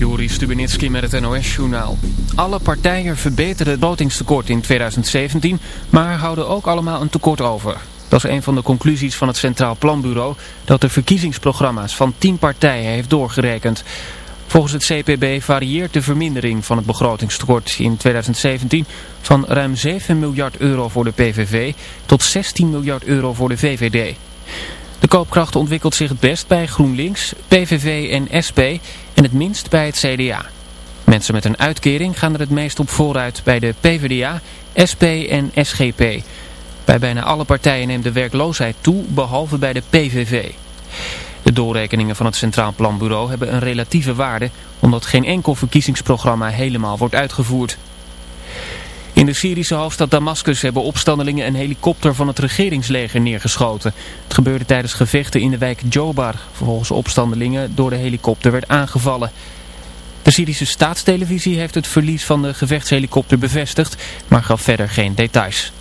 Joris Stubenitski met het NOS-journaal. Alle partijen verbeteren het begrotingstekort in 2017, maar houden ook allemaal een tekort over. Dat is een van de conclusies van het Centraal Planbureau dat de verkiezingsprogramma's van 10 partijen heeft doorgerekend. Volgens het CPB varieert de vermindering van het begrotingstekort in 2017 van ruim 7 miljard euro voor de PVV tot 16 miljard euro voor de VVD. De koopkracht ontwikkelt zich het best bij GroenLinks, PVV en SP en het minst bij het CDA. Mensen met een uitkering gaan er het meest op vooruit bij de PvdA, SP en SGP. Bij bijna alle partijen neemt de werkloosheid toe, behalve bij de PVV. De doorrekeningen van het Centraal Planbureau hebben een relatieve waarde, omdat geen enkel verkiezingsprogramma helemaal wordt uitgevoerd. In de Syrische hoofdstad Damascus hebben opstandelingen een helikopter van het regeringsleger neergeschoten. Het gebeurde tijdens gevechten in de wijk Jobar, volgens opstandelingen door de helikopter werd aangevallen. De Syrische staatstelevisie heeft het verlies van de gevechtshelikopter bevestigd, maar gaf verder geen details.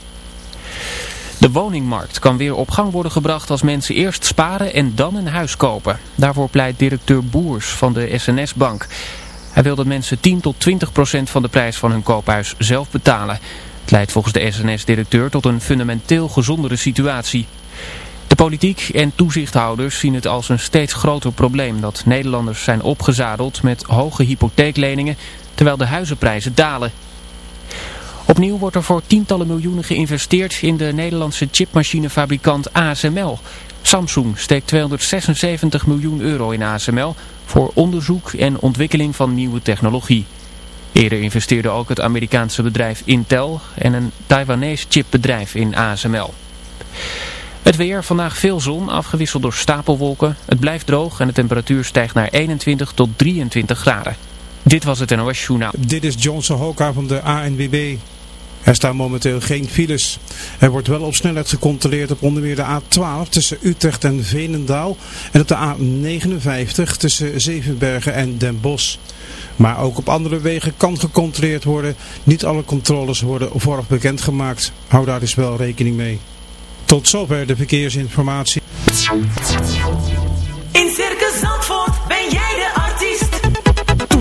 De woningmarkt kan weer op gang worden gebracht als mensen eerst sparen en dan een huis kopen. Daarvoor pleit directeur Boers van de SNS-bank. Hij wil dat mensen 10 tot 20 procent van de prijs van hun koophuis zelf betalen. Het leidt volgens de SNS-directeur tot een fundamenteel gezondere situatie. De politiek en toezichthouders zien het als een steeds groter probleem dat Nederlanders zijn opgezadeld met hoge hypotheekleningen terwijl de huizenprijzen dalen. Opnieuw wordt er voor tientallen miljoenen geïnvesteerd in de Nederlandse chipmachinefabrikant ASML. Samsung steekt 276 miljoen euro in ASML voor onderzoek en ontwikkeling van nieuwe technologie. Eerder investeerde ook het Amerikaanse bedrijf Intel en een Taiwanese chipbedrijf in ASML. Het weer, vandaag veel zon, afgewisseld door stapelwolken. Het blijft droog en de temperatuur stijgt naar 21 tot 23 graden. Dit was het NOS Journaal. Dit is Johnson Hoka van de ANWB. Er staan momenteel geen files. Er wordt wel op snelheid gecontroleerd op onder meer de A12 tussen Utrecht en Veenendaal en op de A59 tussen Zevenbergen en Den Bosch. Maar ook op andere wegen kan gecontroleerd worden. Niet alle controles worden vooraf bekendgemaakt. Hou daar dus wel rekening mee. Tot zover de verkeersinformatie.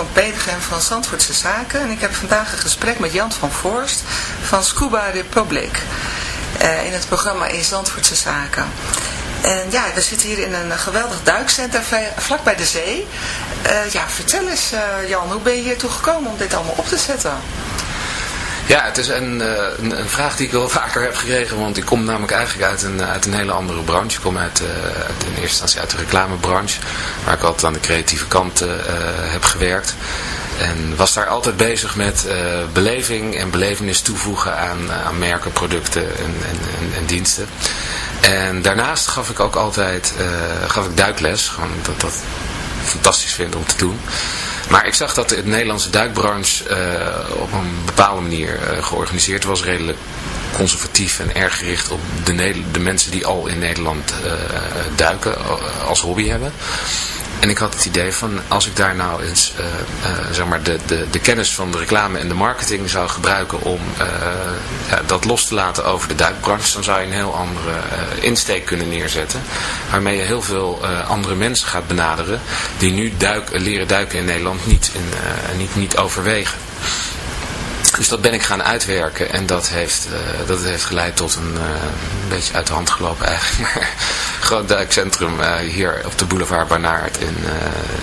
Van Pedegem van Zandvoortse Zaken en ik heb vandaag een gesprek met Jan van Voorst van Scuba Republic uh, in het programma In Zandvoortse Zaken. En ja, we zitten hier in een geweldig duikcentrum vlak bij de zee. Uh, ja, vertel eens uh, Jan, hoe ben je hier toe gekomen om dit allemaal op te zetten? Ja, het is een, een, een, vraag die ik wel vaker heb gekregen, want ik kom namelijk eigenlijk uit een, uit een hele andere branche. Ik kom uit in eerste instantie uit de reclamebranche, waar ik altijd aan de creatieve kant heb gewerkt. En was daar altijd bezig met uh, beleving en belevenis toevoegen aan, aan merken, producten en, en, en, diensten. En daarnaast gaf ik ook altijd uh, gaf ik duikles. Gewoon dat dat fantastisch vind om te doen. Maar ik zag dat de Nederlandse duikbranche op een bepaalde manier georganiseerd was. Redelijk conservatief en erg gericht op de, de mensen die al in Nederland duiken als hobby hebben. En ik had het idee van, als ik daar nou eens uh, zeg maar de, de, de kennis van de reclame en de marketing zou gebruiken om ja, dat los te laten over de duikbranche, dan zou je een heel andere insteek kunnen neerzetten. Waarmee je heel veel andere mensen gaat benaderen die nu duik, leren duiken in Nederland niet, niet, niet overwegen. Dus dat ben ik gaan uitwerken en dat heeft, uh, dat heeft geleid tot een, uh, een beetje uit de hand gelopen eigenlijk, maar groot duikcentrum uh, hier op de boulevard Barnaert in,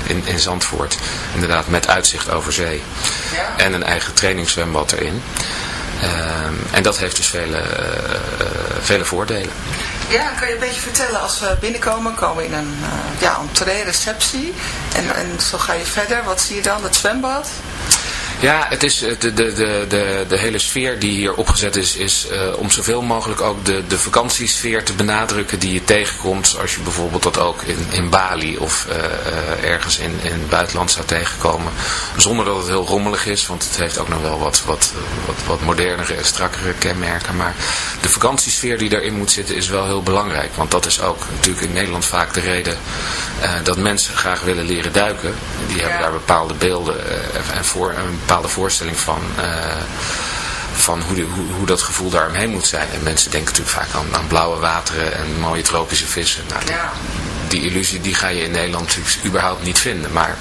in, in Zandvoort. Inderdaad met uitzicht over zee ja. en een eigen trainingszwembad erin. Ehm, en dat heeft dus vele, vele voordelen. Ja, kan je een beetje vertellen, als we binnenkomen, komen we in een ja, entree-receptie. En, en zo ga je verder. Wat zie je dan? Het zwembad? Ja, het is de, de, de, de, de hele sfeer die hier opgezet is, is uh, om zoveel mogelijk ook de, de vakantiesfeer te benadrukken die je tegenkomt. Als je bijvoorbeeld dat ook in, in Bali of uh, uh, ergens in, in het buitenland zou tegenkomen. Zonder dat het heel rommelig is, want het heeft ook nog wel wat, wat, wat, wat modernere en strakkere kenmerken. Maar de vakantiesfeer die daarin moet zitten is wel heel belangrijk. Want dat is ook natuurlijk in Nederland vaak de reden dat mensen graag willen leren duiken. Die hebben daar bepaalde beelden en voor bepaalde voorstelling van, uh, van hoe, de, hoe, hoe, dat gevoel daaromheen moet zijn. En mensen denken natuurlijk vaak aan, aan blauwe wateren en mooie tropische vissen. Nou, ja. Die illusie die ga je in Nederland natuurlijk überhaupt niet vinden. Maar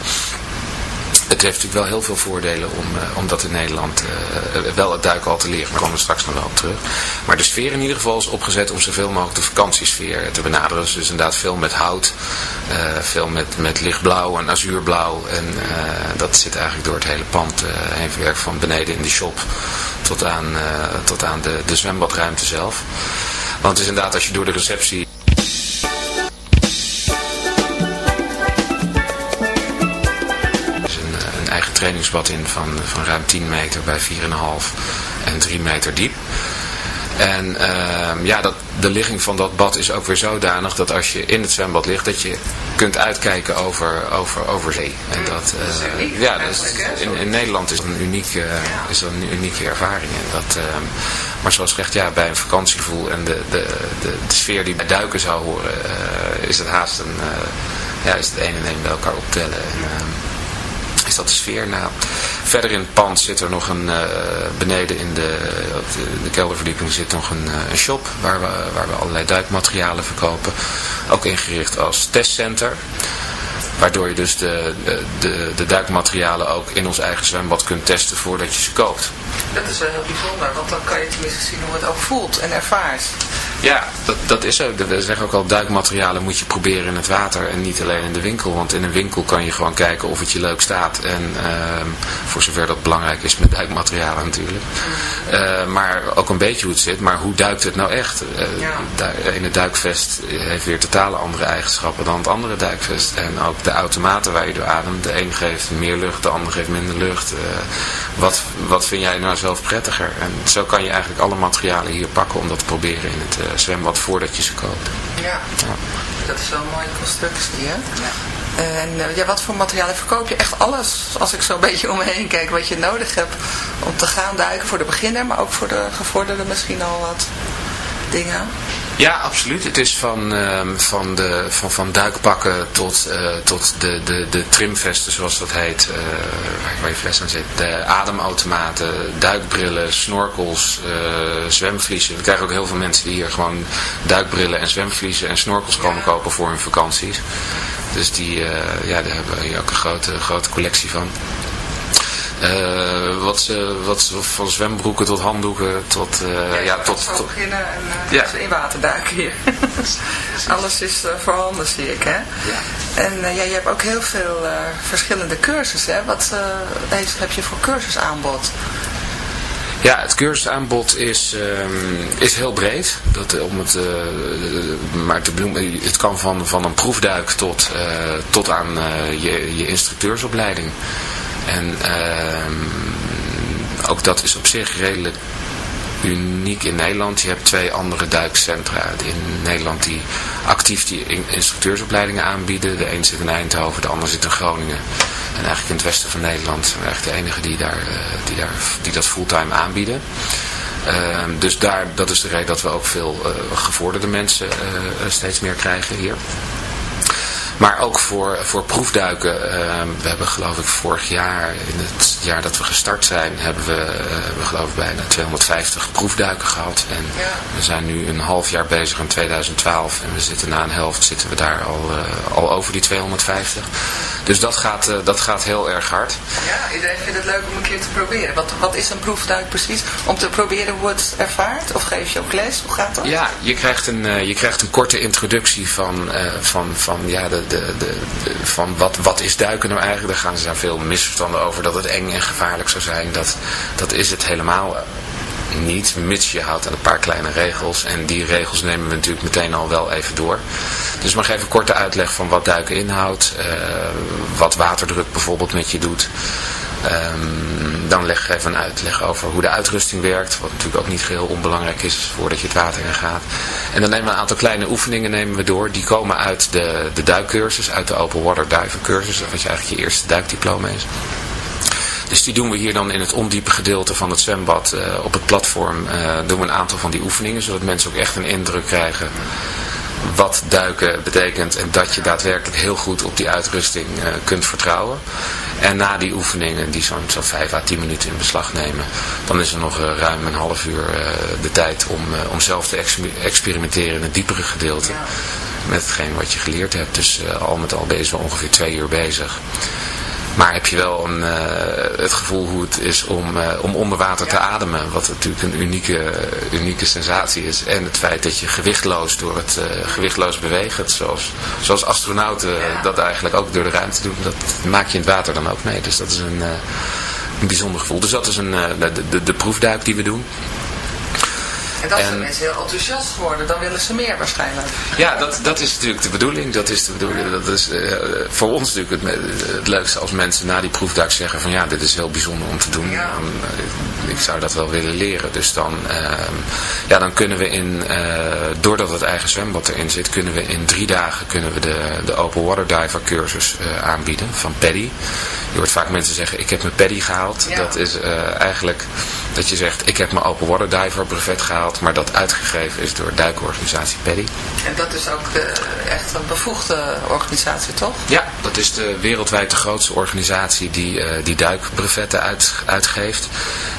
het heeft natuurlijk wel heel veel voordelen om, om dat in Nederland uh, wel het duiken al te leren. Maar komen we straks nog wel op terug. Maar de sfeer in ieder geval is opgezet om zoveel mogelijk de vakantiesfeer te benaderen. Dus, inderdaad veel met hout, veel met, met lichtblauw en azuurblauw. En dat zit eigenlijk door het hele pand heen verwerkt van beneden in de shop tot aan, tot aan de, de zwembadruimte zelf. Want het is inderdaad als je door de receptie trainingsbad in van, van ruim 10 meter bij 4,5 en 3 meter diep. En uh, ja, dat, de ligging van dat bad is ook weer zodanig dat als je in het zwembad ligt, dat je kunt uitkijken over, over, over zee. En dat, uh, ja, dat is, in, in Nederland is dat een unieke, is dat een unieke ervaring. En dat, uh, maar zoals gezegd, ja, bij een vakantiegevoel en de, de, de, de sfeer die bij duiken zou horen, uh, is het haast een, ja, is het een en een bij elkaar optellen. En, ehm, dat sfeer. Nou, verder in het pand zit er nog een, uh, beneden in de, de, de, kelderverdieping zit nog een, uh, een shop waar we, waar we allerlei duikmaterialen verkopen. Ook ingericht als testcenter. Waardoor je dus de, de, de duikmaterialen ook in ons eigen zwembad kunt testen voordat je ze koopt. Dat is wel heel bijzonder, want dan kan je tenminste zien hoe het ook voelt en ervaart. Ja, dat, dat is zo. We zeggen ook al, duikmaterialen moet je proberen in het water en niet alleen in de winkel. Want in een winkel kan je gewoon kijken of het je leuk staat. En uh, voor zover dat belangrijk is met duikmaterialen natuurlijk. Uh, maar ook een beetje hoe het zit. Maar hoe duikt het nou echt? Uh, ja. in het duikvest heeft weer totale andere eigenschappen dan het andere duikvest. En ook de automaten waar je door ademt. De een geeft meer lucht, de ander geeft minder lucht. wat, wat vind jij nou zelf prettiger? En zo kan je eigenlijk alle materialen hier pakken om dat te proberen in het uh, zwembad voordat je ze koopt. Ja, ja. dat is wel een mooie constructie, hè? Ja. En uh, ja, wat voor materialen verkoop je? Echt alles, als ik zo een beetje om me heen kijk, wat je nodig hebt om te gaan duiken voor de beginner, maar ook voor de gevorderde misschien al wat dingen. Ja, absoluut. Het is van, uh, van, de, van, van duikpakken tot, uh, tot de, de, de trimvesten, zoals dat heet, uh, waar je fles aan zit. De ademautomaten, duikbrillen, snorkels, zwemvliezen. We krijgen ook heel veel mensen die hier gewoon duikbrillen en zwemvliezen en snorkels komen kopen voor hun vakanties. Dus die, eh, ja, daar hebben we hier ook een grote, grote collectie van. Eh, wat, ze, wat ze van zwembroeken tot handdoeken tot... eh, ja, tot, Zo tot beginnen en eh, Ja. dus in waterduiken hier. Alles is voorhanden, zie ik, hè? En eh, ja, je hebt ook heel veel verschillende cursussen, hè? Wat heeft- heb je voor cursusaanbod? Ja, het cursusaanbod is, ehm, is heel breed. Dat, om het, maar te benoemen, het kan van, van een proefduik tot, tot aan je, je instructeursopleiding. En ehm, ook dat is op zich redelijk uniek in Nederland. Je hebt twee andere duikcentra in Nederland die actief die in- instructeursopleidingen aanbieden. De een zit in Eindhoven, de ander zit in Groningen. En eigenlijk in het westen van Nederland zijn we eigenlijk de enige die, daar, eh, die, daar, die dat fulltime aanbieden. Ehm, dus daar, dat is de reden dat we ook veel eh, gevorderde mensen eh, steeds meer krijgen hier. Maar ook voor, voor proefduiken. ehm, we hebben geloof ik vorig jaar, in het jaar dat we gestart zijn, hebben we, eh, we geloof ik bijna 250 proefduiken gehad. En we zijn nu een half jaar bezig in 2012 en we zitten na een helft zitten we daar al, eh, al over die 250. Dus dat gaat, eh, dat gaat heel erg hard. Ja, iedereen vindt het leuk om een keer te proberen. Wat, wat is een proefduik precies? Om te proberen hoe het ervaart? Of geef je ook les? Hoe gaat dat? Ja, je krijgt een, je krijgt een korte introductie van, van, van, ja, de, de, de, van wat, wat is duiken nou eigenlijk. Daar gaan ze daar veel misverstanden over dat het eng en gevaarlijk zou zijn. Dat, dat is het helemaal niet, mits je houdt aan een paar kleine regels. En die regels nemen we natuurlijk meteen al wel even door. Dus maar even korte uitleg van wat duiken inhoudt. eh, wat waterdruk bijvoorbeeld met je doet. Ehm, dan leg even een uitleg over hoe de uitrusting werkt. Wat natuurlijk ook niet geheel onbelangrijk is voordat je het water in gaat. En dan nemen we een aantal kleine oefeningen nemen we door. Die komen uit de, de duikcursus, uit de Open Water Diver cursus. Wat je eigenlijk je eerste duikdiploma is. Dus die doen we hier dan in het ondiepe gedeelte van het zwembad eh, op het platform. eh, doen we een aantal van die oefeningen, zodat mensen ook echt een indruk krijgen wat duiken betekent en dat je daadwerkelijk heel goed op die uitrusting eh, kunt vertrouwen. En na die oefeningen, die zo'n zo 5 à 10 minuten in beslag nemen, dan is er nog eh, ruim een half uur eh, de tijd om, eh, om zelf te ex- experimenteren in het diepere gedeelte. Met hetgeen wat je geleerd hebt. Dus al met al zo ongeveer twee uur bezig. Maar heb je wel een, eh, het gevoel hoe het is om, eh, om onder water te ademen. Wat natuurlijk een unieke, unieke sensatie is. En het feit dat je gewichtloos door het eh, gewichtloos bewegen. Zoals, zoals astronauten dat eigenlijk ook door de ruimte doen. Dat maak je in het water dan ook mee. Dus dat is een, een bijzonder gevoel. Dus dat is een, de, de, de proefduik die we doen. En zijn En- mensen heel enthousiast geworden. Dan willen ze meer waarschijnlijk. Ja, dat, dat is natuurlijk de bedoeling. Dat is de bedoeling. Dat is eh, voor ons natuurlijk het, het leukste als mensen na die proefduik zeggen van ja, dit is heel bijzonder om te doen. Dan, eh, ik zou dat wel willen leren. Dus dan, ehm, ja, dan kunnen we in, eh, doordat het eigen zwembad erin zit, kunnen we in drie dagen kunnen we de, de Open Water Diver cursus aanbieden van Paddy. Je hoort vaak mensen zeggen, ik heb mijn Paddy gehaald. Ja. Dat is eigenlijk dat je zegt, ik heb mijn Open Water Diver brevet gehaald, maar dat uitgegeven is door duikorganisatie Paddy. En dat is ook de, echt een bevoegde organisatie, toch? Ja, dat is de wereldwijd de grootste organisatie die, eh, die duikbrevetten uit, uitgeeft.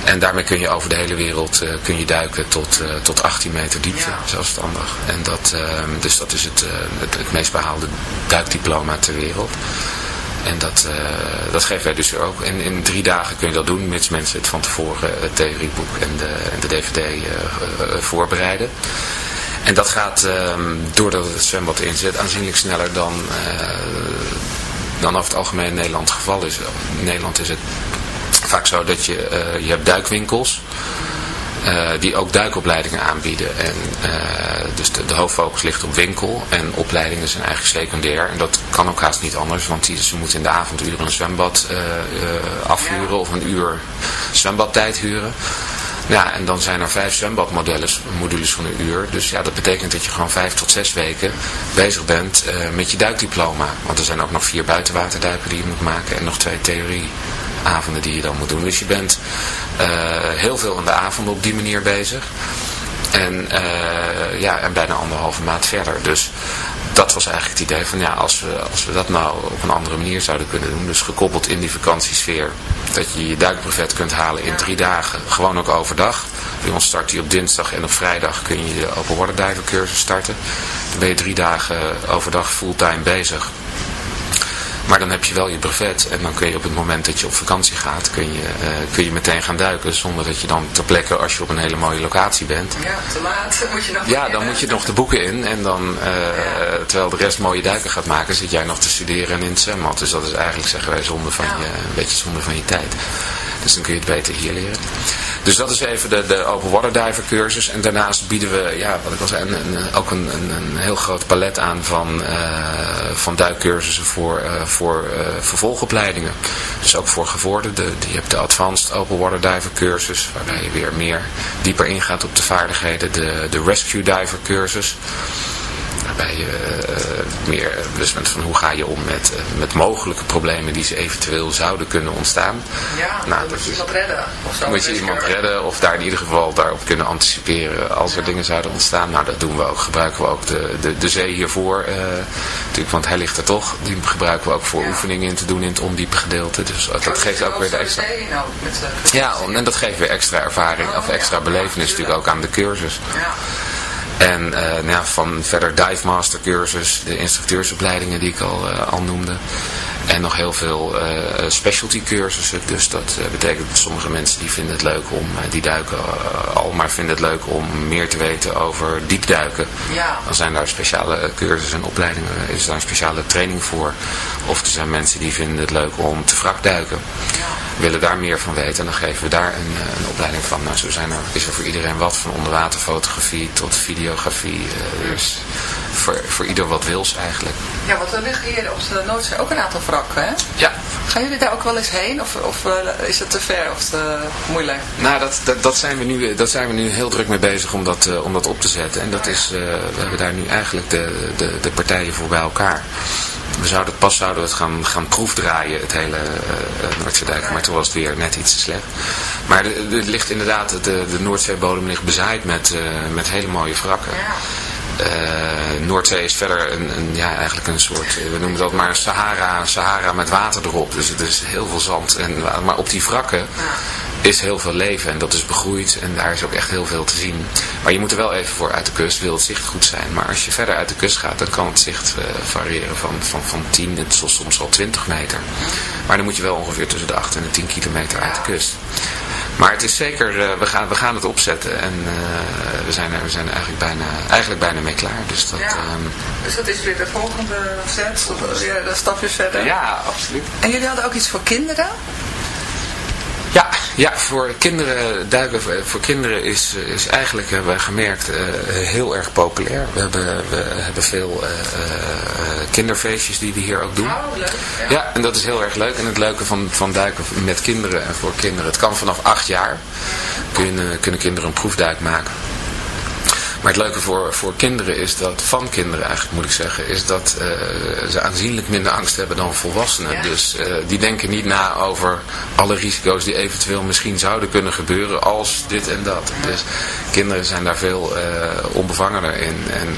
En daarmee kun je over de hele wereld eh, kun je duiken tot, eh, tot 18 meter diepte, zelfstandig. En dat, ehm, dus dat is het, eh, het, het meest behaalde duikdiploma ter wereld. En dat, eh, dat geven wij dus ook. En in drie dagen kun je dat doen, mits mensen het van tevoren het theorieboek en de, en de dvd eh, eh, voorbereiden. En dat gaat, ehm, doordat het zwembad erin zit, aanzienlijk sneller dan, eh, dan over het algemeen in Nederland het geval is. In Nederland is het vaak zo dat je, eh, je hebt duikwinkels. Eh, die ook duikopleidingen aanbieden. En, eh, dus de, de hoofdfocus ligt op winkel. En opleidingen zijn eigenlijk secundair. En dat kan ook haast niet anders. Want die, ze moeten in de avonduren een zwembad eh, afhuren. Of een uur zwembadtijd huren. Ja, en dan zijn er vijf zwembadmodules modules van een uur. Dus ja, dat betekent dat je gewoon vijf tot zes weken bezig bent met je duikdiploma. Want er zijn ook nog vier buitenwaterduiken die je moet maken. En nog twee theorieavonden die je dan moet doen. Dus je bent eh, heel veel in de avonden op die manier bezig. En, eh, ja, en bijna anderhalve maand verder. Dus dat was eigenlijk het idee van ja, als we, als we dat nou op een andere manier zouden kunnen doen. Dus gekoppeld in die vakantiesfeer. Dat je je duikbrevet kunt halen in drie dagen. Gewoon ook overdag. Bij ons start die op dinsdag en op vrijdag kun je de open water cursus starten. Dan ben je drie dagen overdag fulltime bezig. Maar dan heb je wel je brevet en dan kun je op het moment dat je op vakantie gaat, kun je, eh, kun je meteen gaan duiken. Zonder dat je dan ter plekke, als je op een hele mooie locatie bent. Ja, te laat moet je nog Ja, dan moet je nog de boeken in en dan, eh, terwijl de rest mooie duiken gaat maken, zit jij nog te studeren en in het zwembad. Dus dat is eigenlijk, zeggen wij, zonde van je, een beetje zonde van je tijd. Dus dan kun je het beter hier leren. Dus dat is even de, de open water diver cursus. En daarnaast bieden we, ja, wat ik al zei, een, een, ook een, een, heel groot palet aan van, uh, van duikcursussen voor, uh, voor uh, vervolgopleidingen. Dus ook voor gevorderden. Je hebt de Advanced Open Water Diver cursus, waarbij je weer meer dieper ingaat op de vaardigheden. De, de Rescue Diver cursus waarbij je uh, meer bewust bent van hoe ga je om met, uh, met mogelijke problemen die ze eventueel zouden kunnen ontstaan. Ja, nou, moet je iemand redden. Of zo moet je iemand redden of daar in ieder geval daarop kunnen anticiperen als er dingen zouden ontstaan. Nou, dat doen we ook. Gebruiken we ook de, de, de zee hiervoor. Uh, natuurlijk, want hij ligt er toch. Die gebruiken we ook voor ja. oefeningen in te doen in het ondiepe gedeelte. Dus dat geeft ook weer de extra... Nou, met, ja, en dat geeft weer extra ervaring of extra belevenis natuurlijk ook aan de cursus. Ja. En uh, nou van verder dive master cursus, de instructeursopleidingen die ik al, uh, al noemde. En nog heel veel uh, specialty cursussen. Dus dat betekent dat sommige mensen die vinden het leuk om, die duiken al, maar vinden het leuk om meer te weten over diepduiken. Ja. Dan zijn daar speciale cursussen en opleidingen, is daar een speciale training voor. Of er zijn mensen die vinden het leuk om te wrakduiken. Ja. Willen daar meer van weten en dan geven we daar een, een opleiding van. Nou, zo zijn er, is er voor iedereen wat, van onderwaterfotografie tot videografie. dus voor, voor ieder wat wils eigenlijk. Ja, want er liggen hier op de Noordzee ook een aantal hè? Ja. Gaan jullie daar ook wel eens heen of, of uh, is het te ver of te moeilijk? Nou, dat, dat, dat, zijn we nu, dat zijn we nu heel druk mee bezig om dat, uh, om dat op te zetten. En dat is, uh, we hebben daar nu eigenlijk de, de, de partijen voor bij elkaar. We zouden pas zouden we het gaan, gaan proefdraaien, het hele uh, Noordzeedijk, maar toen was het weer net iets te slecht. Maar er ligt inderdaad, de, de Noordzeebodem ligt bezaaid met, uh, met hele mooie wrakken. Ja. Uh, Noordzee is verder een, een, ja, eigenlijk een soort, we noemen dat maar Sahara, Sahara met water erop. Dus het is heel veel zand. En, maar op die wrakken is heel veel leven en dat is begroeid en daar is ook echt heel veel te zien. Maar je moet er wel even voor uit de kust, wil het zicht goed zijn. Maar als je verder uit de kust gaat, dan kan het zicht uh, variëren van, van, van 10 tot soms al 20 meter. Maar dan moet je wel ongeveer tussen de 8 en de 10 kilometer uit de kust. Maar het is zeker, uh, we, gaan, we gaan het opzetten en uh, we, zijn er, we zijn er eigenlijk bijna, eigenlijk bijna mee klaar. Dus dat, ja. um, dus dat is weer de volgende set, of weer de stapjes verder. Ja, absoluut. En jullie hadden ook iets voor kinderen? Ja, ja, voor kinderen, duiken voor kinderen is, is eigenlijk, hebben wij gemerkt, uh, heel erg populair. We hebben, we hebben veel uh, uh, kinderfeestjes die we hier ook doen. Oh, leuk. Ja. ja, en dat is heel erg leuk. En het leuke van, van duiken met kinderen en voor kinderen, het kan vanaf acht jaar. Kunnen, kunnen kinderen een proefduik maken. Maar het leuke voor, voor kinderen is dat, van kinderen eigenlijk moet ik zeggen, is dat uh, ze aanzienlijk minder angst hebben dan volwassenen. Ja. Dus uh, die denken niet na over alle risico's die eventueel misschien zouden kunnen gebeuren als dit en dat. Dus kinderen zijn daar veel uh, onbevangener in en,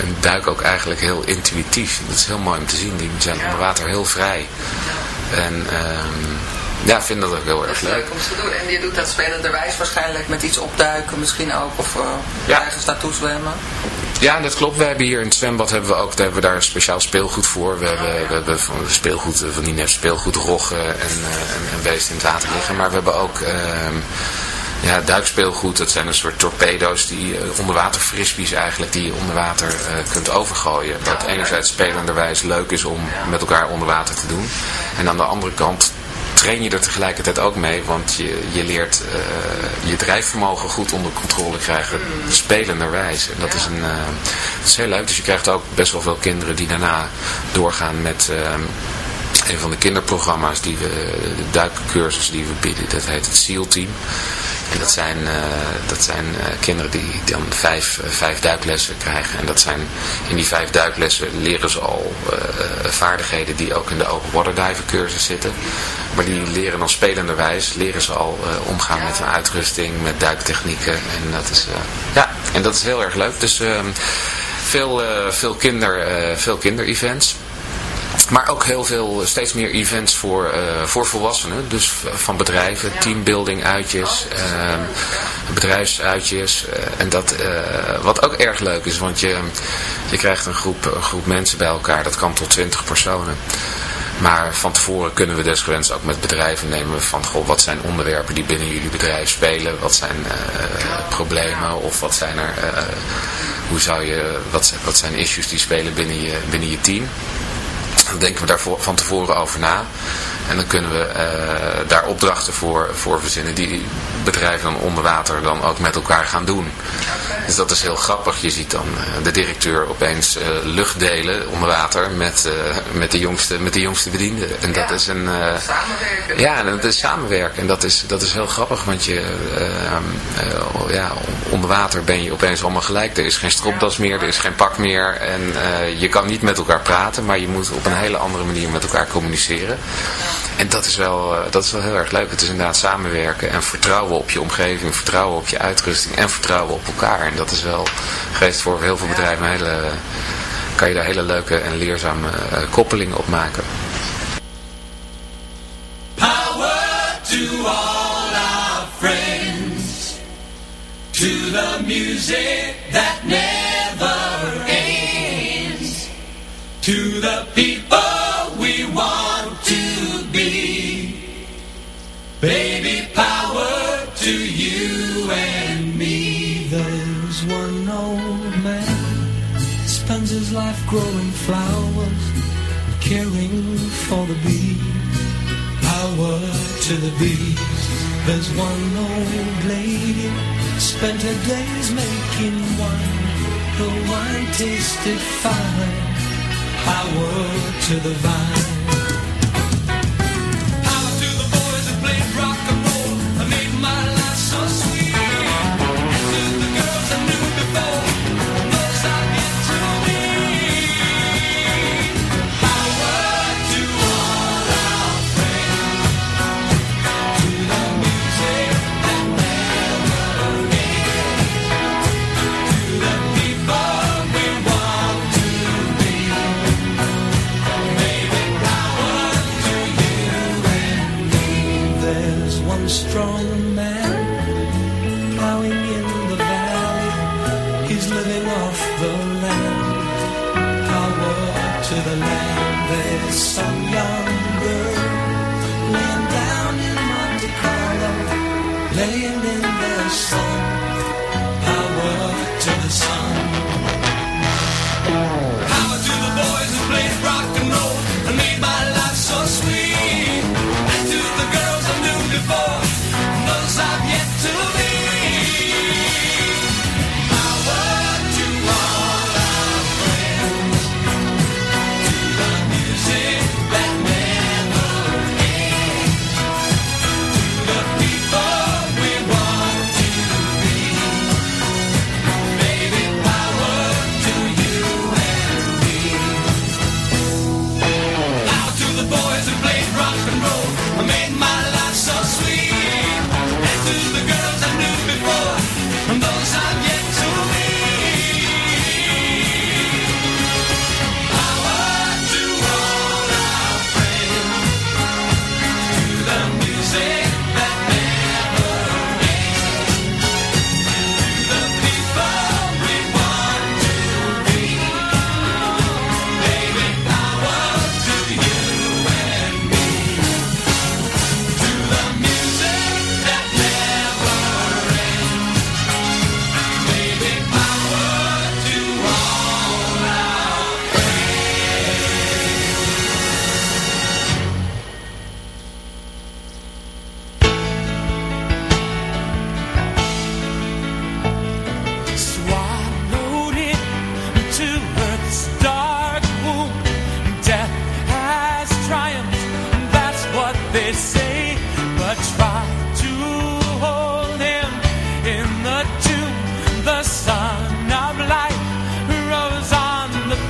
en duiken ook eigenlijk heel intuïtief. Dat is heel mooi om te zien. Die zijn onder water heel vrij. En... Um, ja, vind dat ook heel erg leuk. leuk om te doen. En je doet dat spelenderwijs waarschijnlijk met iets opduiken misschien ook. Of uh, ja. ergens naartoe zwemmen. Ja, dat klopt. We hebben hier in het zwembad hebben we ook, hebben we daar speciaal speelgoed voor. We hebben, we hebben van speelgoed, van die net speelgoedroggen en, uh, en, en beesten in het water liggen. Maar we hebben ook... Uh, ja, duikspeelgoed, dat zijn een soort torpedo's, die uh, onderwater frisbees eigenlijk, die je onder water uh, kunt overgooien. Wat enerzijds spelenderwijs leuk is om met elkaar onder water te doen. En aan de andere kant train je er tegelijkertijd ook mee, want je, je leert uh, je drijfvermogen goed onder controle krijgen, spelenderwijs. En dat is, een, uh, dat is heel leuk, dus je krijgt ook best wel veel kinderen die daarna doorgaan met uh, een van de kinderprogramma's, die we, de duikcursus die we bieden, dat heet het SEAL Team. En dat zijn, uh, dat zijn uh, kinderen die dan vijf, uh, vijf duiklessen krijgen. En dat zijn, in die vijf duiklessen leren ze al vaardigheden die ook in de open water diver cursus zitten. Maar die leren dan spelenderwijs, leren ze al omgaan met hun uitrusting, met duiktechnieken. En dat is, ja, en dat is heel erg leuk. Dus veel, veel, kinder, veel kinder-events. Maar ook heel veel, steeds meer events voor, voor volwassenen. Dus van bedrijven, teambuilding uitjes, ehm, bedrijfsuitjes. en dat, wat ook erg leuk is, want je, je krijgt een groep, een groep mensen bij elkaar. Dat kan tot 20 personen. Maar van tevoren kunnen we desgewenst ook met bedrijven nemen van goh, wat zijn onderwerpen die binnen jullie bedrijf spelen, wat zijn uh, problemen of wat zijn er, uh, hoe zou je, wat, wat zijn issues die spelen binnen je, binnen je team. Denken we daar van tevoren over na. En dan kunnen we uh, daar opdrachten voor, voor verzinnen die bedrijven dan onder water dan ook met elkaar gaan doen. Dus dat is heel grappig. Je ziet dan uh, de directeur opeens uh, lucht delen onder water met, met, de jongste, met de jongste bedienden. En dat is een... samenwerken. Ja, dat is samenwerken. En dat is, dat is heel grappig, want je, ja, onder water ben je opeens allemaal gelijk. Er is geen stropdas meer, er is geen pak meer. En je kan niet met elkaar praten, maar je moet op een hele andere manier met elkaar communiceren. En dat is, wel, dat is wel heel erg leuk. Het is inderdaad samenwerken en vertrouwen op je omgeving, vertrouwen op je uitrusting en vertrouwen op elkaar. En dat is wel, geeft voor heel veel bedrijven een hele, kan je daar hele leuke en leerzame uh, koppelingen op maken. Power to all our friends, to the music that never ends, to the people to the bees. There's one old lady spent her days making wine. The wine tasted fine. I Power to the vine.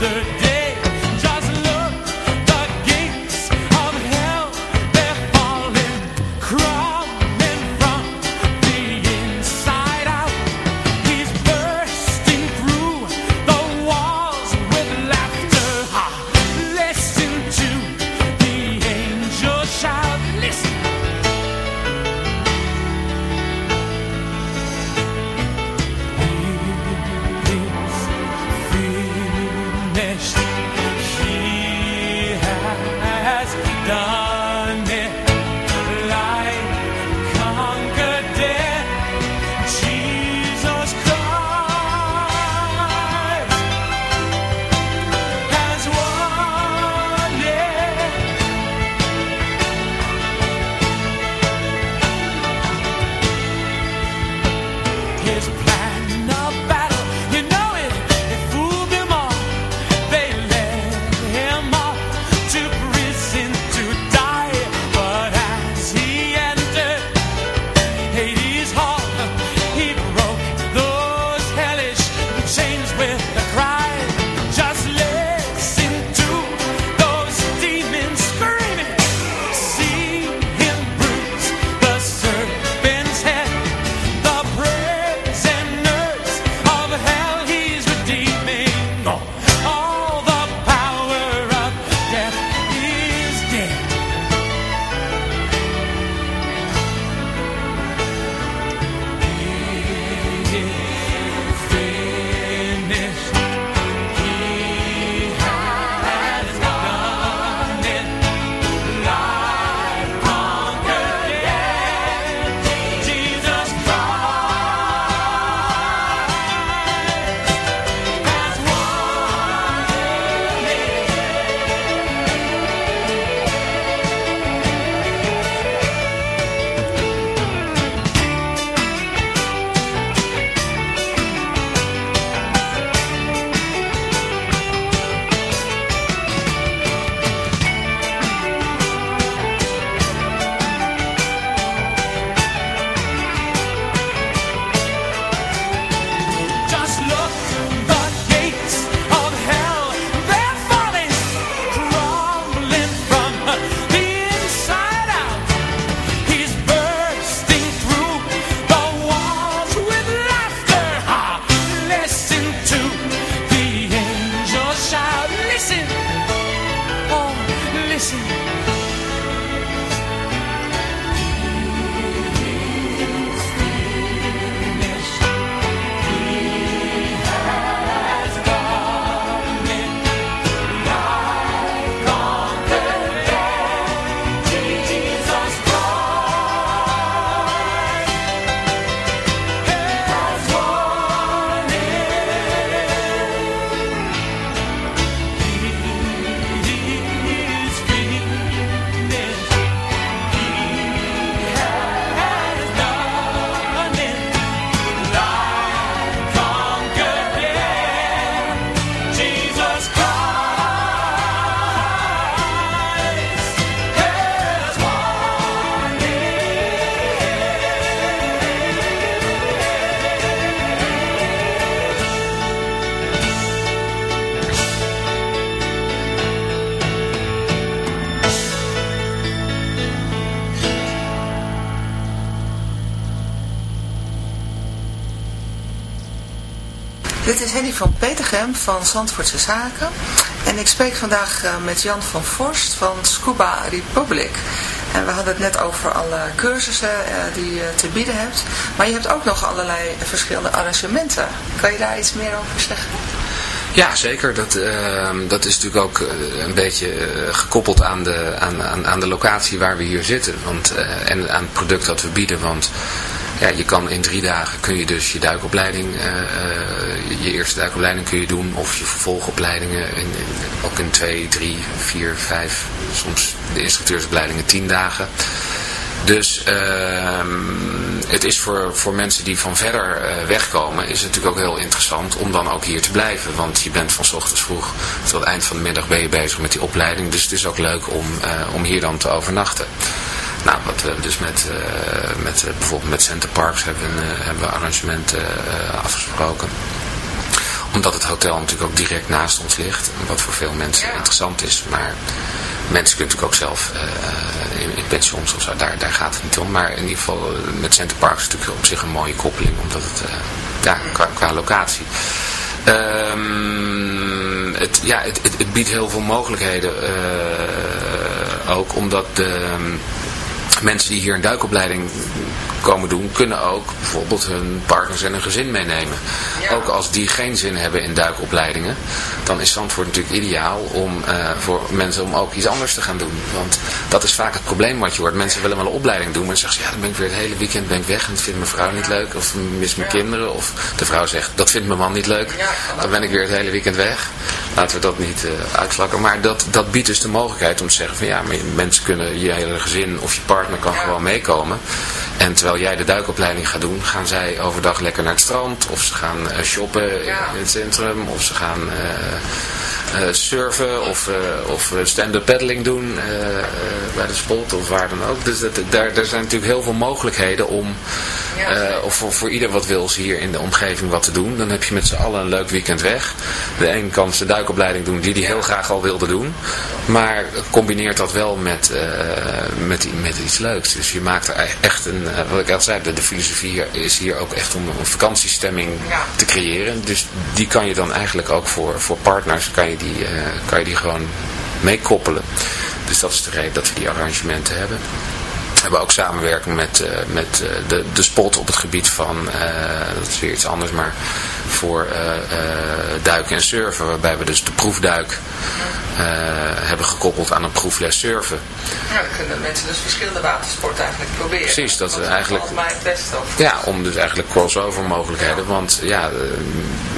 the day. Dit is Henny van Petergem van Zandvoortse Zaken. En ik spreek vandaag eh, met Jan van Forst van Scuba Republic. En we hadden het net over alle cursussen eh, die je te bieden hebt. Maar je hebt ook nog allerlei verschillende arrangementen. Kan je daar iets meer over zeggen? Ja, zeker. Dat, ehm, dat is natuurlijk ook eh, een beetje gekoppeld aan de, aan, aan, aan de locatie waar we hier zitten. Want, en aan het product dat we bieden. Want ja, je kan in drie dagen kun je dus je duikopleiding, eh, eh, je eerste duikopleiding kun je doen. Of je vervolgopleidingen in, in- ook in twee, drie, vier, vijf, soms de instructeursopleidingen tien dagen. Dus ehm, het is voor, voor mensen die van verder eh, wegkomen, is het natuurlijk ook heel interessant om dan ook hier te blijven. Want je bent van 's ochtends vroeg tot eind van de middag ben je bezig met die opleiding. Dus het is ook leuk om, om hier dan te overnachten. Nou, wat we dus met, eh, met eh, bijvoorbeeld met Center Parks hebben, eh, hebben we arrangementen afgesproken omdat het hotel natuurlijk ook direct naast ons ligt. Wat voor veel mensen interessant is. Maar mensen kunnen natuurlijk ook zelf in, in pensions of zo. Daar, daar gaat het niet om. Maar in ieder geval met Center Parks is natuurlijk op zich een mooie koppeling. Omdat het, ja, qua, qua locatie. Ehm, het, ja, het, het, het biedt heel veel mogelijkheden. ook omdat de mensen die hier een duikopleiding komen doen, kunnen ook bijvoorbeeld hun partners en hun gezin meenemen. Ook als die geen zin hebben in duikopleidingen, dan is Zandvoort natuurlijk ideaal om eh, voor mensen om ook iets anders te gaan doen. Want dat is vaak het probleem wat je hoort. Mensen willen wel een opleiding doen, maar dan zeggen ze, ja, dan ben ik weer het hele weekend ben ik weg en dat vindt mijn vrouw niet leuk. Of mis mijn kinderen. Of de vrouw zegt, dat vindt mijn man niet leuk. Dan ben ik weer het hele weekend weg. Laten we dat niet uitvlakken. Maar dat, dat biedt dus de mogelijkheid om te zeggen van ja, mensen kunnen, je hele gezin of je partner kan gewoon meekomen. En terwijl jij de duikopleiding gaat doen, gaan zij overdag lekker naar het strand. Of ze gaan eh, shoppen in het centrum. Of ze gaan eh, surfen. Of, of stand-up paddling doen bij de spot of waar dan ook. Dus dat, daar, daar zijn natuurlijk heel veel mogelijkheden om, eh, of voor, voor ieder wat wil hier in de omgeving wat te doen. Dan heb je met z'n allen een leuk weekend weg. De een kan de duikopleiding doen die hij heel graag al wilde doen. Maar combineert dat wel met, eh, met, met iets leuks. Dus je maakt er echt een, eh, wat ik al zei, de, de filosofie is hier ook echt om een vakantiestemming te creëren. Dus die kan je dan eigenlijk ook voor, voor partners, kan je, die, kan je die gewoon meekoppelen. Dus dat is de reden dat we die arrangementen hebben. We hebben ook samenwerking met, eh, met eh, de, de spot op het gebied van, eh, dat is weer iets anders, maar voor duiken en surfen. Waarbij we dus de proefduik hebben gekoppeld aan een proefles surfen. Ja, dan kunnen mensen dus verschillende watersporten eigenlijk proberen. Precies, dat Wat eigenlijk- beste of Ja, om dus eigenlijk crossover mogelijkheden. Want ja,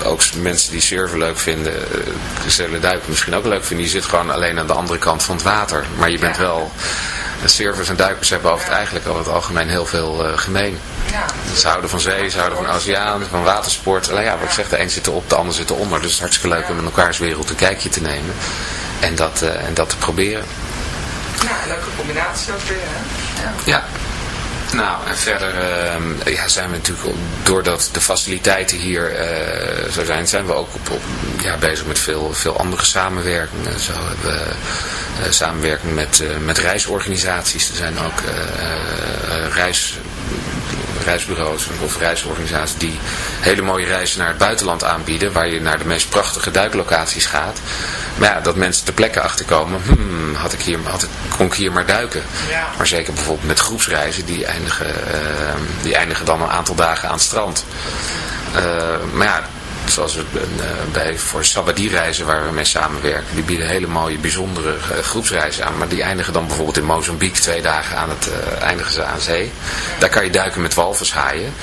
ook mensen die surfen leuk vinden, zullen duiken misschien ook leuk vinden. Je zit gewoon alleen aan de andere kant van het water. Maar je bent wel... de Surfers en duikers hebben over het eigenlijk over het algemeen heel veel eh, gemeen. Ja. Ze houden van zee, ze houden van oceaan, van watersport. Nou ja, wat ik zeg, de een zit erop, de ander zit eronder. Dus het is hartstikke leuk om in elkaars wereld een kijkje te nemen. En dat, eh, en dat te proberen. Ja, een leuke combinatie ook weer. Hè? Ja. Ja. Nou, en verder ehm, ja, zijn we natuurlijk, doordat de faciliteiten hier eh, zo zijn, zijn we ook ja, bezig met veel, veel andere samenwerkingen. Zo hebben we eh, samenwerking met, eh, met reisorganisaties. Er zijn ook reis, reisbureaus of reisorganisaties die hele mooie reizen naar het buitenland aanbieden, waar je naar de meest prachtige duiklocaties gaat. Maar ja, dat mensen ter plekke achterkomen, hmm, had ik hier, had ik, kon ik hier maar duiken. Ja. Maar zeker bijvoorbeeld met groepsreizen, die eindigen, eh, die eindigen dan een aantal dagen aan het strand. Eh, maar ja, zoals we eh, bij voor Sabadi reizen waar we mee samenwerken, die bieden hele mooie, bijzondere eh, groepsreizen aan. Maar die eindigen dan bijvoorbeeld in Mozambique twee dagen aan het eh, eindigen ze aan zee. Daar kan je duiken met walvishaaien.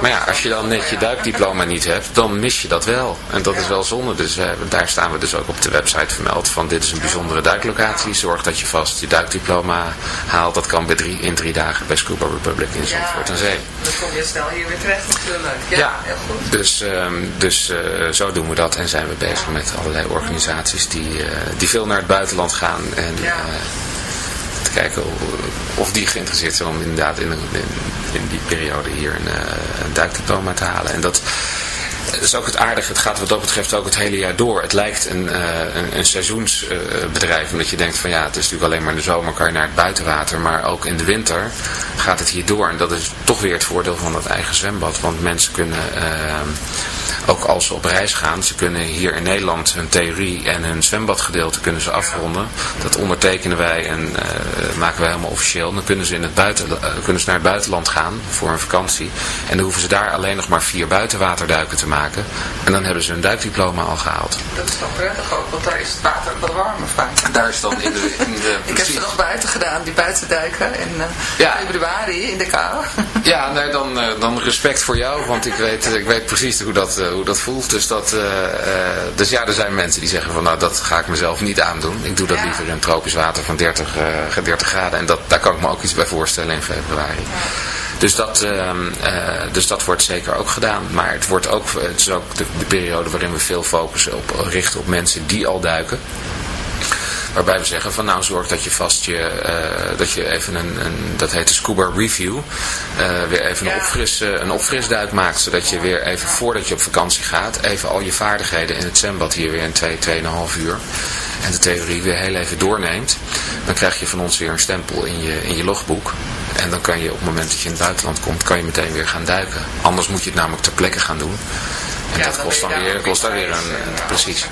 Maar ja, als je dan net je duikdiploma niet hebt, dan mis je dat wel. En dat is wel zonde. Dus daar staan we dus ook op de website vermeld van dit is een bijzondere duiklocatie. Zorg dat je vast je duikdiploma haalt. Dat kan bij drie, in drie dagen bij Scuba Republic in Zandvoort aan Zee. Dan kom je snel hier weer terecht natuurlijk. Ja, Ja. heel goed. Dus, ehm, dus eh, zo doen we dat en zijn we bezig met allerlei organisaties die, eh, die veel naar het buitenland gaan. En Ja. eh, te kijken of die geïnteresseerd zijn om inderdaad in, in, in die periode hier een, een duikdiploma te halen. En dat is ook het aardige, het gaat wat dat betreft ook het hele jaar door. Het lijkt een, eh, een, een seizoensbedrijf, omdat je denkt van ja, het is natuurlijk alleen maar in de zomer kan je naar het buitenwater, maar ook in de winter gaat het hier door. En dat is toch weer het voordeel van het eigen zwembad, want mensen kunnen, ehm, ook als ze op reis gaan, ze kunnen hier in Nederland hun theorie en hun zwembadgedeelte kunnen ze afronden. Dat ondertekenen wij en eh, maken wij helemaal officieel. Dan kunnen ze, in het buiten, eh, kunnen ze naar het buitenland gaan voor een vakantie. En dan hoeven ze daar alleen nog maar vier buitenwaterduiken te maken. En dan hebben ze hun duikdiploma al gehaald. Dat is wel prettig ook, want daar is het water wat warmer vaak. Daar is dan in de... In de Ik heb ze nog buiten gedaan, die buitenduiken in eh, Ja. februari in de kou. Ja, nee, dan, eh, dan respect voor jou, want ik weet, ik weet precies hoe dat, eh, hoe dat voelt. Dus, dat, eh, eh, dus ja, er zijn mensen die zeggen van nou, dat ga ik mezelf niet aandoen. Ik doe dat Ja. liever in tropisch water van 30, eh 30 graden. En dat, daar kan ik me ook iets bij voorstellen in februari. Dus dat, ehm, eh, dus dat wordt zeker ook gedaan. Maar het, wordt ook, het is ook de, de periode waarin we veel focussen op richten op mensen die al duiken. Waarbij we zeggen van nou zorg dat je vast je, eh, dat je even een, een dat heet de scuba review, eh, weer even een, opfris, eh, een opfrisduik maakt. Zodat je weer even voordat je op vakantie gaat, even al je vaardigheden in het zwembad hier weer in 2, 2,5 uur. En de theorie weer heel even doorneemt. Dan krijg je van ons weer een stempel in je, in je logboek. En dan kan je op het moment dat je in het buitenland komt, kan je meteen weer gaan duiken. Anders moet je het namelijk ter plekke gaan doen. En Ja, dat kost dan weer, kost dan weer een, eh, precies.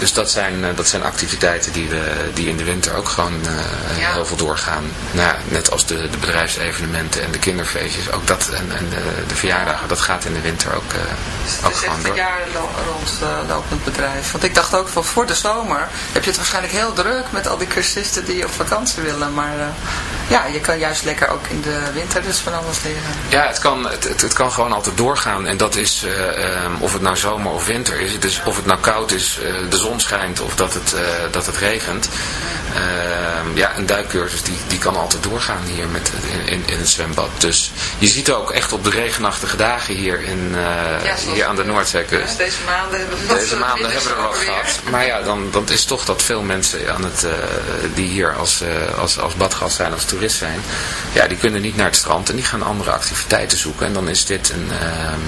Dus dat zijn, eh, dat zijn activiteiten die, we, die in de winter ook gewoon eh, heel veel doorgaan. Nou, ja, net als de, de bedrijfsevenementen en de kinderfeestjes. Ook dat en, en de, de verjaardagen, dat gaat in de winter ook, eh, Het ook is gewoon door. een jaar rondlopend bedrijf. Want ik dacht ook van voor de zomer heb je het waarschijnlijk heel druk met al die cursisten die op vakantie willen. Maar ja, je kan juist lekker ook in de winter dus van alles leren. Ja, het kan, het, het, het kan gewoon altijd doorgaan. En dat is, eh, ehm, of het nou zomer of winter is. Dus of het nou koud is, eh, de zon schijnt of dat het, eh, dat het regent. Ehm, ja, een duikcursus die, die kan altijd doorgaan hier met, in, in, het zwembad. Dus je ziet ook echt op de regenachtige dagen hier, in, eh, Ja, hier aan de Noordzeekust. Deze maanden hebben we Deze maanden hebben we er wat gehad. Maar ja, dan, dan is toch dat veel mensen aan het, die hier als, als, als badgast zijn, als toerist zijn, ja, die kunnen niet naar het strand en die gaan andere activiteiten zoeken. En dan is dit een, ehm,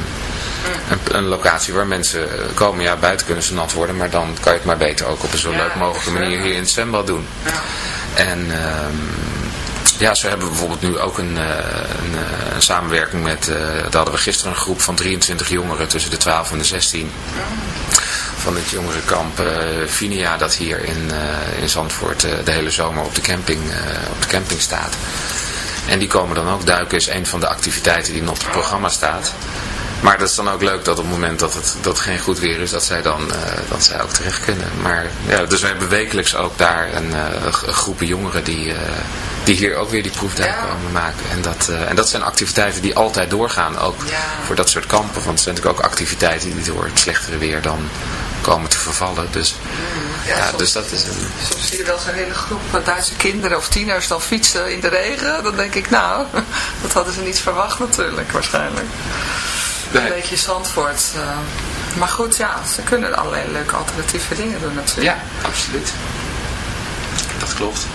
een, een locatie waar mensen eh, komen. Ja, buiten kunnen ze nat worden, maar dan kan je het maar beter ook op een zo leuk mogelijke manier hier in het zwembad doen. Ja. En ehm, ja, zo hebben we bijvoorbeeld nu ook een, eh, een, eh, een samenwerking met, eh daar hadden we gisteren een groep van 23 jongeren tussen de 12 en de 16 van het jongerenkamp eh Vinia dat hier in, in Zandvoort de hele zomer op de, camping, op de camping staat. En die komen dan ook duiken, is een van de activiteiten die nog op het programma staat. Maar dat is dan ook leuk dat op het moment dat het, dat geen goed weer is, dat zij dan eh, dat zij ook terecht kunnen. Maar ja, dus we hebben wekelijks ook daar een, eh, een groepen jongeren die, eh, die hier ook weer die proefduik Ja. komen maken. En dat, eh, en dat zijn activiteiten die altijd doorgaan, ook Ja. voor dat soort kampen. Want het zijn natuurlijk ook activiteiten die door het slechtere weer dan komen te vervallen. Dus ja, soms- dus dat is een... Soms zie je wel zo'n hele groep eh, Duitse kinderen of tieners dan fietsen in de regen. Dan denk ik, nou, dat hadden ze niet verwacht natuurlijk, waarschijnlijk. Een beetje Zandvoort. eh. maar goed, ja, ze kunnen allerlei leuke alternatieve dingen doen natuurlijk. Ja, absoluut. Dat klopt.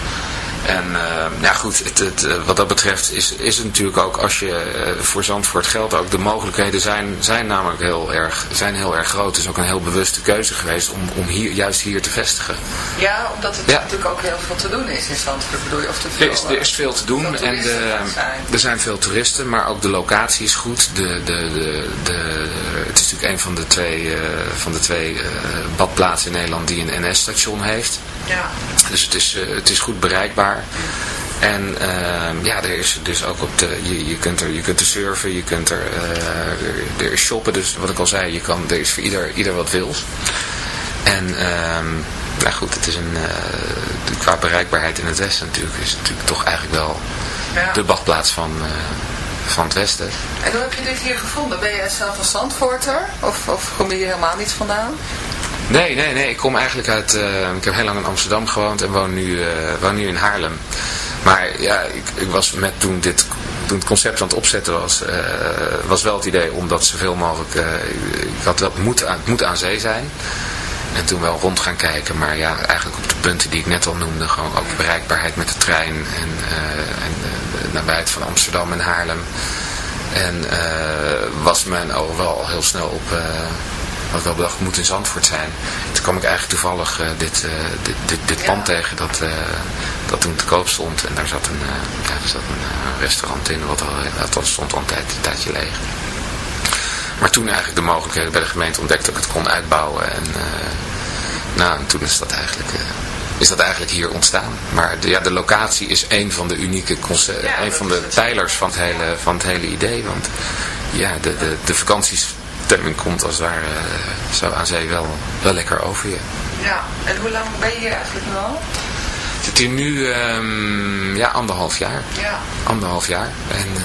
En uh, ja goed, het, het, wat dat betreft is, is het natuurlijk ook als je uh, voor Zandvoort geldt ook. De mogelijkheden zijn, zijn namelijk heel erg, zijn heel erg groot. Het is ook een heel bewuste keuze geweest om, om hier, juist hier te vestigen. Ja, omdat het ja. natuurlijk ook heel veel te doen is in Zandvoort bedoel je? Of te veel, er, is, er is veel te doen en de, er zijn veel toeristen, maar ook de locatie is goed. De, de, de, de, het is natuurlijk een van de twee, uh, van de twee badplaatsen in Nederland die een NS-station heeft. Ja. Dus het is, het is goed bereikbaar. En uh, ja, er is dus ook op de, je, je, kunt er, je kunt er surfen, je kunt er, uh, er, is shoppen. Dus wat ik al zei, je kan, er is voor ieder, ieder wat wils. En uh, nou goed, het is een, uh, qua bereikbaarheid in het westen natuurlijk, is het natuurlijk toch eigenlijk wel ja. de badplaats van, van het westen. En hoe heb je dit hier gevonden? Ben jij zelf een Zandvoorter? Of, of kom je hier helemaal niet vandaan? Nee, nee, nee. Ik kom eigenlijk uit... Uh, ik heb heel lang in Amsterdam gewoond en woon nu, uh, woon nu in Haarlem. Maar ja, ik, ik was met toen dit toen het concept aan het opzetten was, uh, was wel het idee om dat zoveel mogelijk... ik had wel, moet, aan, moet aan zee zijn. En toen wel rond gaan kijken. Maar ja, eigenlijk op de punten die ik net al noemde. Gewoon ook bereikbaarheid met de trein. En, en de nabijheid van Amsterdam en Haarlem. En was mijn oog wel heel snel op had wel bedacht, moet in Zandvoort zijn. Toen kwam ik eigenlijk toevallig uh, dit, uh, dit, dit, dit pand tegen dat, uh, dat toen te koop stond. En daar zat een, daar zat een restaurant in, wat al, dat stond al een, tijd, een tijdje leeg. Maar toen eigenlijk de mogelijkheden bij de gemeente ontdekte dat ik het kon uitbouwen. En, nou, en toen is dat eigenlijk is dat eigenlijk hier ontstaan. Maar de, ja, de locatie is een van de unieke concepten, ja, een van de pijlers van het hele, van het hele idee. Want ja, de, de, de vakanties stemming komt als daar uh, zo aan zee wel, wel lekker over je. Ja, en hoe lang ben je hier eigenlijk nu al? Ik zit hier nu um, ja, anderhalf jaar. Ja. Anderhalf jaar. En uh,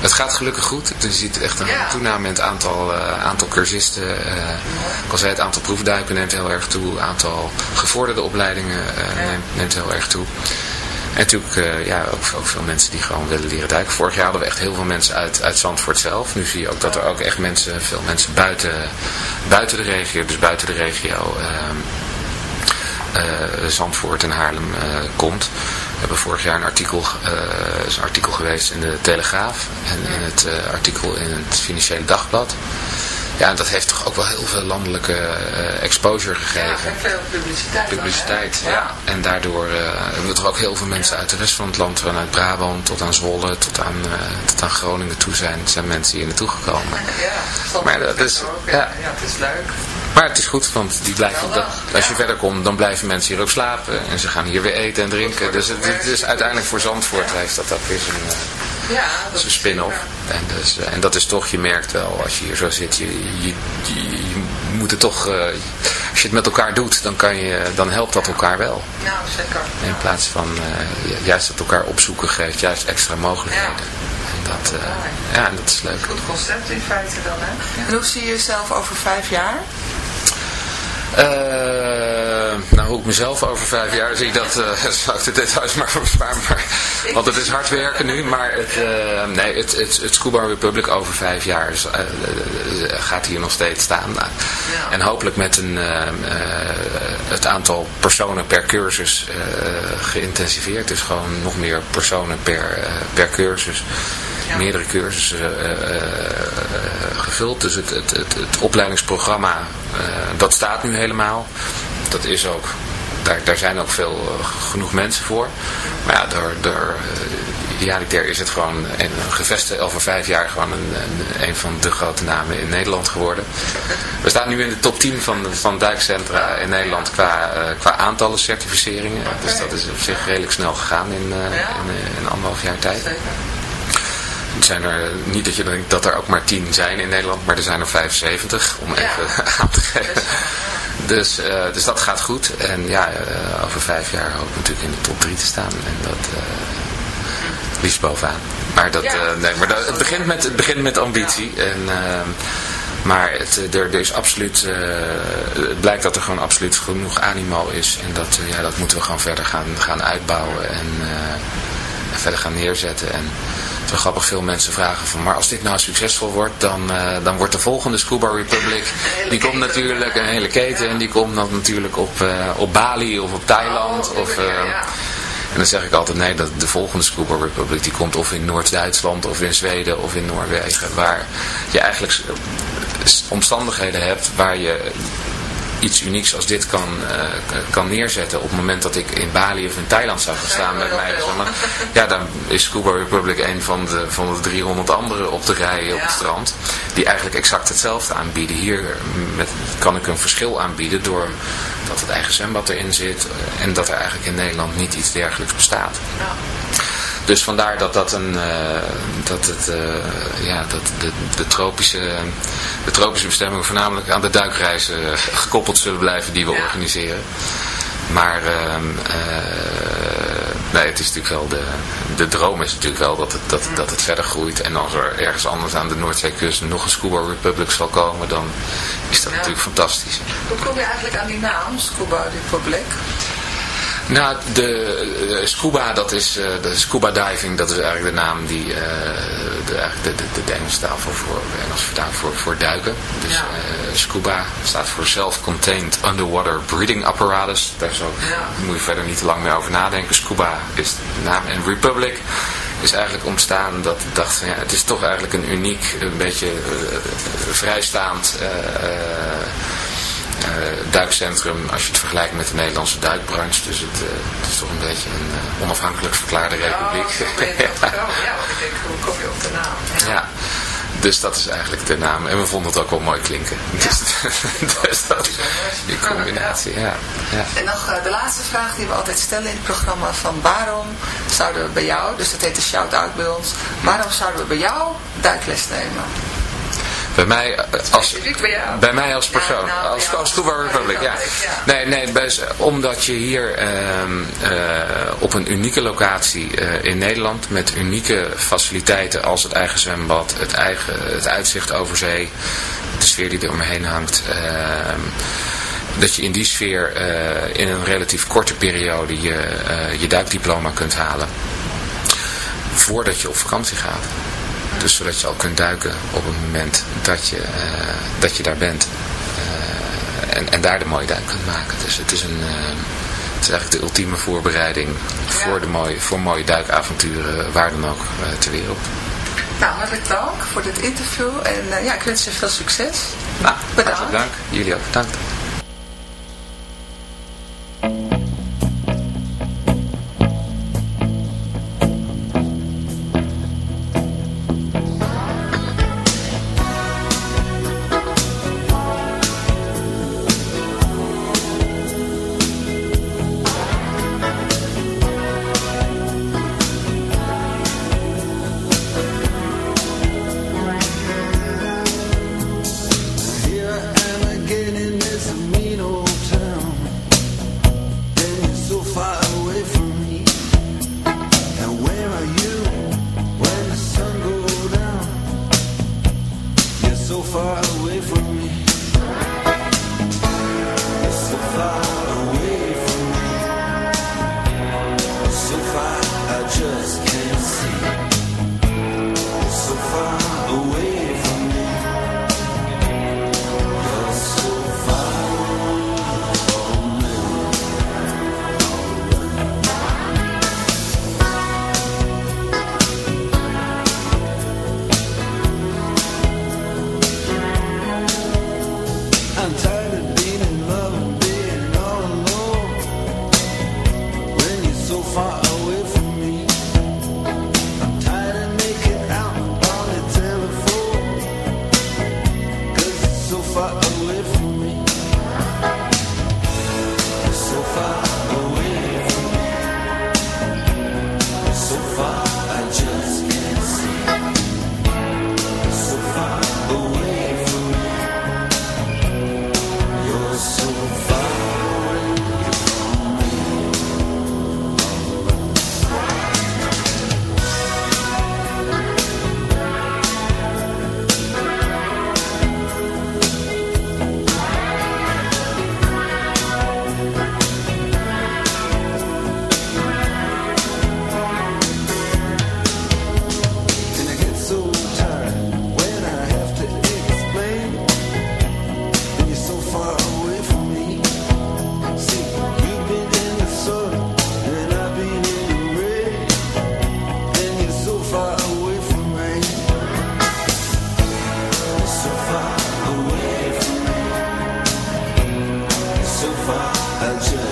het gaat gelukkig goed. Je ziet echt een ja. toename in het aantal, uh, aantal cursisten. ik al zei, het aantal proefduiken neemt heel erg toe. Het aantal gevorderde opleidingen neemt, neemt heel erg toe. En natuurlijk uh, ja, ook, veel mensen die gewoon willen leren duiken. Vorig jaar hadden we echt heel veel mensen uit, uit Zandvoort zelf. Nu zie je ook dat er ook echt mensen, veel mensen buiten, buiten de regio, dus buiten de regio uh, Zandvoort en Haarlem komt. We hebben vorig jaar een artikel, is een artikel geweest in de Telegraaf en in het artikel in het Financiële Dagblad. Ja, dat heeft toch ook wel heel veel landelijke uh, exposure gegeven. Ja, en veel publiciteit. Publiciteit, ja. ja. En daardoor uh, hebben we toch ook heel veel mensen uit de rest van het land, vanuit Brabant tot aan Zwolle, tot aan, uh, tot aan Groningen toe zijn, zijn mensen hier naartoe gekomen. Ja, maar dat is, ook, ja. ja, het is leuk. Maar het is goed, want die blijven, dat, als je verder komt, dan blijven mensen hier ook slapen. En ze gaan hier weer eten en drinken. Dus het, het is uiteindelijk voor Zandvoort heeft dat ook weer zijn... Ja, dat is een spin-off. En, dus, en dat is toch, je merkt wel, als je hier zo zit, je, je, moet het toch, uh, als je het met elkaar doet, dan, kan je, dan helpt dat elkaar wel. Nou, zeker. In plaats van uh, juist het elkaar opzoeken geeft juist extra mogelijkheden. Ja. En dat, uh, ja, en dat is leuk. Goed concept in feite dan, hè? En hoe zie je jezelf over vijf jaar? Uh, nou, hoe ik mezelf over vijf jaar zie, dat uh, zou ik de details maar besparen. Maar, want het is hard werken nu, maar het, uh, nee, het, het, het Scuba Republic over vijf jaar is, gaat hier nog steeds staan. Nou, ja. En hopelijk met een, het aantal personen per cursus geïntensiveerd. Dus gewoon nog meer personen per, per cursus. Ja. meerdere cursussen gevuld. Dus het, het, het, het opleidingsprogramma, dat staat nu helemaal. Dat is ook, daar, daar zijn ook veel genoeg mensen voor. Maar ja, door, door idealitair is het gewoon een, gevestigd over vijf jaar gewoon een, een, een, van de grote namen in Nederland geworden. We staan nu in de top 10 van, van duikcentra in Nederland qua, uh, qua aantallen certificeringen. Dus dat is op zich redelijk snel gegaan in, in, in anderhalf jaar tijd. Het zijn er niet dat je denkt dat er ook maar 10 zijn in Nederland, maar er zijn er 75 om even aan te geven. Dus, uh, dus dat gaat goed. En ja, uh, over vijf jaar hoop ik natuurlijk in de top 3 te staan. En dat uh, liefst bovenaan. Maar, dat, nee, maar dat, het, begint met, het begint met ambitie. En, maar het, er, er is absoluut, het blijkt dat er gewoon absoluut genoeg animo is. En dat, ja, dat moeten we gewoon verder gaan, gaan uitbouwen en verder gaan neerzetten. En, zo grappig veel mensen vragen van, maar als dit nou succesvol wordt, dan, uh, dan wordt de volgende Scuba Republic, die komt natuurlijk, een hele keten, en die komt dan natuurlijk op, uh, op Bali of op Thailand. Oh, of, uh, ja. En dan zeg ik altijd nee, dat de volgende Scuba Republic die komt of in Noord-Duitsland of in Zweden of in Noorwegen. Waar je eigenlijk omstandigheden hebt waar je iets unieks als dit kan, uh, kan neerzetten op het moment dat ik in Bali of in Thailand zou gaan staan met mij. Ja, dan is Scuba Republic een van de, van de 300 andere op de rij op het strand. Die eigenlijk exact hetzelfde aanbieden. Hier met, kan ik een verschil aanbieden door dat het eigen zwembad erin zit. En dat er eigenlijk in Nederland niet iets dergelijks bestaat. Ja. Dus vandaar dat, dat, een, uh, dat, het, uh, ja, dat de, de, tropische, de tropische bestemmingen voornamelijk aan de duikreizen gekoppeld zullen blijven die we ja. organiseren. Maar uh, nee, het is natuurlijk wel de, de droom is natuurlijk wel dat het, dat, dat het verder groeit. En als er ergens anders aan de Noordzeekust nog een Scuba Republic zal komen, dan is dat ja. natuurlijk fantastisch. Hoe kom je eigenlijk aan die naam, Scuba Republic? Nou, de, uh, scuba, dat is, uh, de scuba diving, dat is eigenlijk de naam die uh, de, eigenlijk de, de, de Engelse taal voor, voor, Engels vertaald voor, voor duiken. Dus ja. scuba staat voor Self-Contained Underwater Breathing Apparatus. Daar zo, ja. moet je verder niet te lang meer over nadenken. Scuba is de naam. En Republic is eigenlijk ontstaan dat ik dacht, ja, het is toch eigenlijk een uniek, een beetje vrijstaand duikcentrum als je het vergelijkt met de Nederlandse duikbranche. Dus het, uh, het is toch een beetje een uh, onafhankelijk verklaarde republiek. Ja, ja, ik denk, hoe kom je op de naam? Ja. ja. Dus dat is eigenlijk de naam. En we vonden het ook wel mooi klinken. Ja. Dus, dus dat die combinatie, ja. ja. En nog de laatste vraag die we altijd stellen in het programma. Van waarom zouden we bij jou, dus dat heet de shout-out bij ons. Waarom zouden we bij jou duikles nemen? Bij mij als, bij mij als persoon. Nou, als, als Republic, ja. Nee, nee, bij, omdat je hier uh, uh, op een unieke locatie uh, in Nederland met unieke faciliteiten als het eigen zwembad, het, eigen, het uitzicht over zee, de sfeer die er omheen hangt ehm, dat je in die sfeer uh, in een relatief korte periode je, uh, je duikdiploma kunt halen. Voordat je op vakantie gaat. Dus zodat je al kunt duiken op het moment dat je, uh, dat je daar bent. Uh, en, en daar de mooie duik kunt maken. Dus het is, een, uh, het is eigenlijk de ultieme voorbereiding voor, de mooie, voor mooie duikavonturen waar dan ook ter wereld. Nou, hartelijk dank voor dit interview. En ja, ik wens je veel succes. Nou, bedankt. Hartelijk dank. Jullie ook bedankt. far away from me. I just